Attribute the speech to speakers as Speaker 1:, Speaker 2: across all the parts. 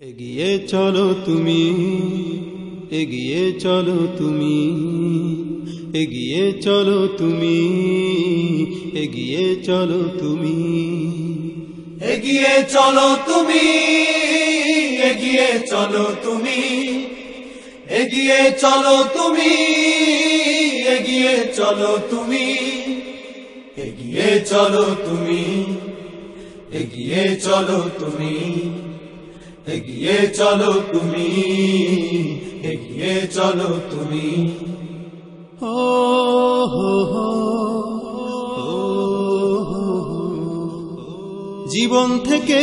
Speaker 1: এগিয়ে চলো তুমি এগিয়ে চলো তুমি এগিয়ে চলো তুমি এগিয়ে চলো তুমি
Speaker 2: এগিয়ে চলো তুমি এগিয়ে চলো তুমি এগিয়ে চলো তুমি এগিয়ে চলো তুমি এগিয়ে চলো তুমি এগিয়ে চলো তুমি এগিয়ে চলো তুমি এগিয়ে চলো তুমি।
Speaker 1: ও। জীবন থেকে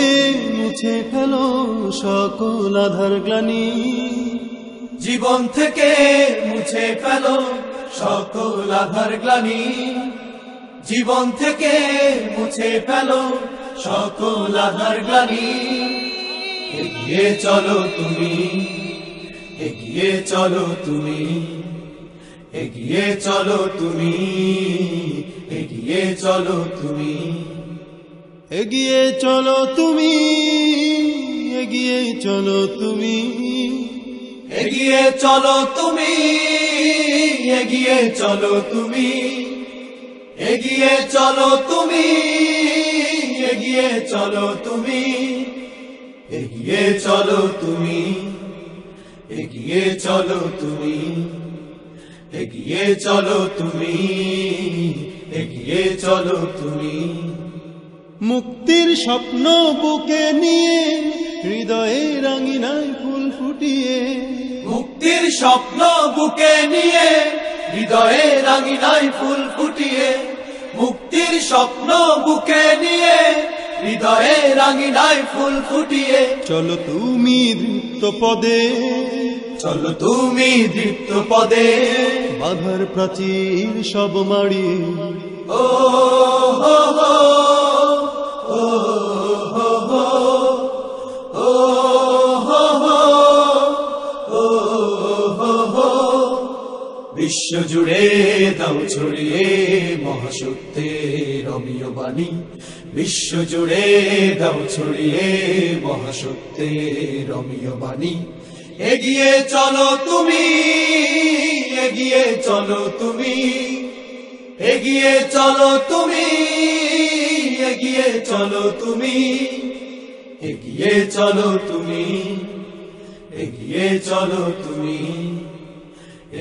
Speaker 1: মুছে ফেলো সকল আধার গ্লানি।
Speaker 2: জীবন থেকে মুছে ফেলো সকল আধার গ্লানি। জীবন থেকে মুছে ফেলো সকল আধার গ্লানি। এগিয়ে চলো তুমি এগিয়ে চলো তুমি এগিয়ে চলো তুমি এগিয়ে চলো তুমি
Speaker 1: এগিয়ে চলো তুমি এগিয়ে চলো তুমি
Speaker 2: এগিয়ে চলো তুমি এগিয়ে চলো তুমি এগিয়ে চলো তুমি এগিয়ে চলো তুমি এগিয়ে চলো তুমি, এগিয়ে চলো তুমি, এগিয়ে চলো তুমি, এগিয়ে চলো তুমি।
Speaker 1: মুক্তির স্বপ্ন বুকে নিয়ে, হৃদয়ে রাঙিনায় ফুল ফুটিয়ে।
Speaker 2: মুক্তির স্বপ্ন বুকে নিয়ে, হৃদয়ে রাঙিনাই ফুল ফুটিয়ে। মুক্তির স্বপ্ন বুকে নিয়ে হৃদয়ে রাঙিনায় ফুল ফুটিয়ে।
Speaker 1: চলো তুমি দৃপ্ত পদে।
Speaker 2: চলো তুমি দৃপ্ত পদে।
Speaker 1: বাধার প্রাচীর সব মাড়িয়ে।
Speaker 2: ও হো হো ও বিশ্ব জুড়ে দাও ছড়িয়ে মহাশক্তির অমিয় বাণী বিশ্ব জুড়ে দাও ছড়িয়ে মহাশক্তির অমিয় বাণী এগিয়ে চলো তুমি, এগিয়ে চলো তুমি, এগিয়ে চলো তুমি, এগিয়ে চলো তুমি, এগিয়ে চলো তুমি, এগিয়ে চলো তুমি।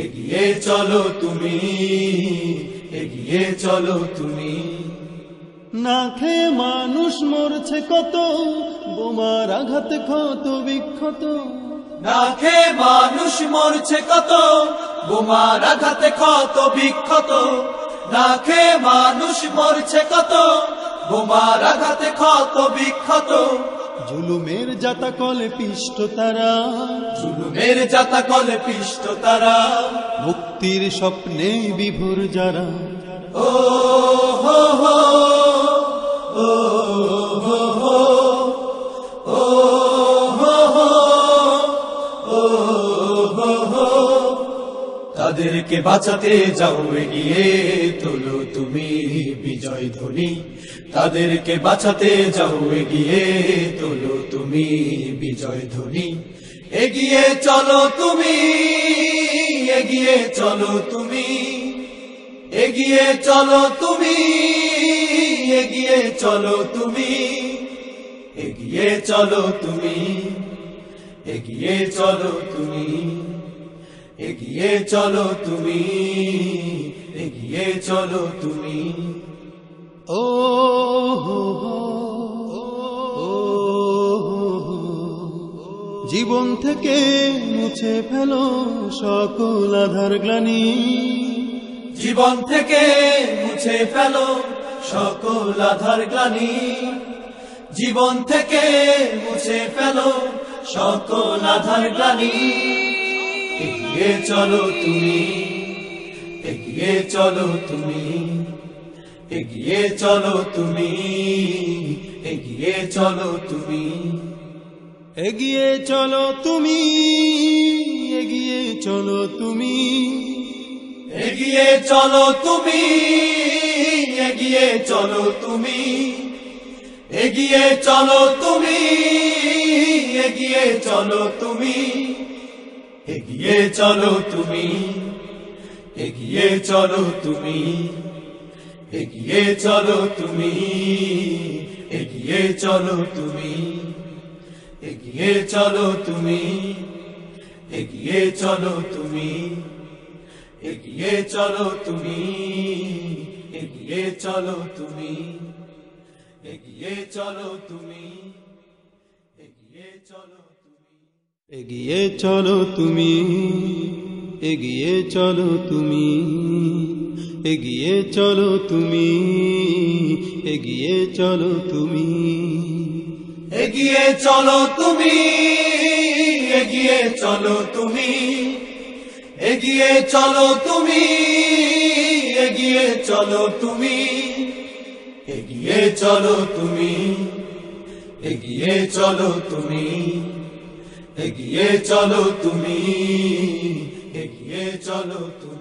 Speaker 2: এগিয়ে চলো তুমি এগিয়ে চলো তুমি।
Speaker 1: না খেয়ে মানুষ মরছে কত বোমার আঘাতে ক্ষত বিক্ষত।
Speaker 2: না খেয়ে মানুষ মরছে কত বোমার আঘাতে ক্ষত বিক্ষত। না খেয়ে মানুষ মরছে কত বোমার আঘাতে ক্ষত বিক্ষত।
Speaker 1: জুলুমের জাতা কলে পিষ্ট তারা।
Speaker 2: জুলুমের জাতা কলে পিষ্ট তারা।
Speaker 1: মুক্তির স্বপ্নে বিভোর যারা।
Speaker 2: ও হো হো ও হো তাদেরকে বাঁচাতে যাও, এগিয়ে তোলো তুমি বিজয় ধ্বনি। তাদেরকে বাঁচাতে যাও, এগিয়ে তোলো তুমি বিজয় ধ্বনি। এগিয়ে চলো তুমি, এগিয়ে চলো তুমি, এগিয়ে চলো তুমি, এগিয়ে চলো তুমি, এগিয়ে চলো তুমি, এগিয়ে চলো তুমি। এগিয়ে চলো তুমি, এগিয়ে চলো তুমি।
Speaker 1: ও। জীবন থেকে মুছে ফেলো সকল আধার গ্লানি।
Speaker 2: জীবন থেকে মুছে ফেলো সকল আধার গ্লানি। জীবন থেকে মুছে ফেলো সকল আধার গ্লানি। এগিয়ে চলো তুমি এগিয়ে চলো তুমি এগিয়ে চলো তুমি এগিয়ে চলো তুমি
Speaker 1: এগিয়ে চলো তুমি এগিয়ে চলো তুমি
Speaker 2: এগিয়ে চলো তুমি এগিয়ে চলো তুমি এগিয়ে চলো তুমি এগিয়ে চলো তুমি এগিয়ে চলো তুমি এগিয়ে চলো তুমি এগিয়ে চলো তুমি এগিয়ে চলো তুমি এগিয়ে চলো তুমি এগিয়ে চলো তুমি এগিয়ে চলো তুমি এগিয়ে চলো তুমি এগিয়ে চলো তুমি এগিয়ে চলো
Speaker 1: এগিয়ে চলো তুমি এগিয়ে চলো তুমি এগিয়ে চলো তুমি এগিয়ে চলো তুমি
Speaker 2: এগিয়ে চলো তুমি এগিয়ে চলো তুমি এগিয়ে চলো তুমি এগিয়ে চলো তুমি এগিয়ে চলো তুমি এগিয়ে চলো তুমি এগিয়ে চলো তুমি এগিয়ে চলো তুমি।